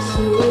Jesus.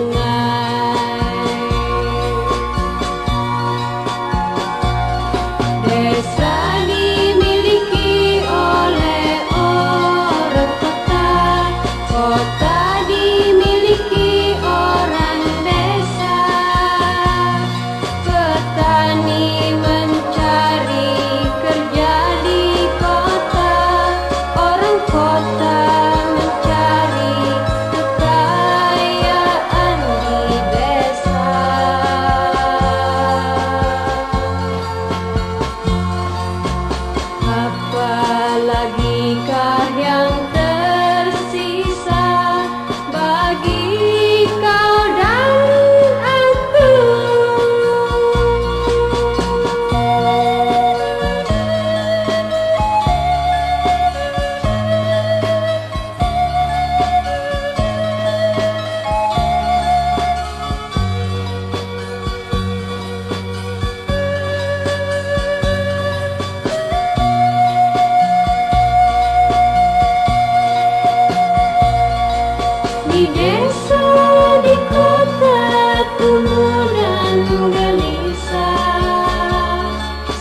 lagi kau di desa di kota kumuran gelisah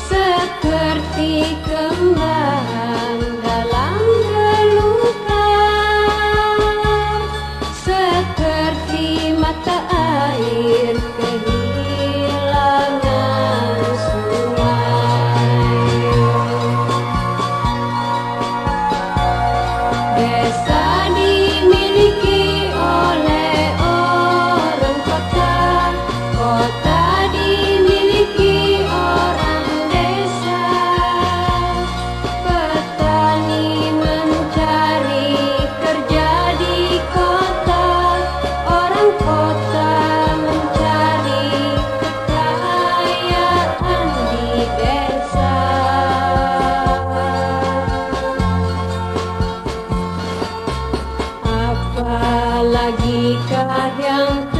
seperti kembang dalam gelukan seperti mata air kehilangan sungai. apalagi yang?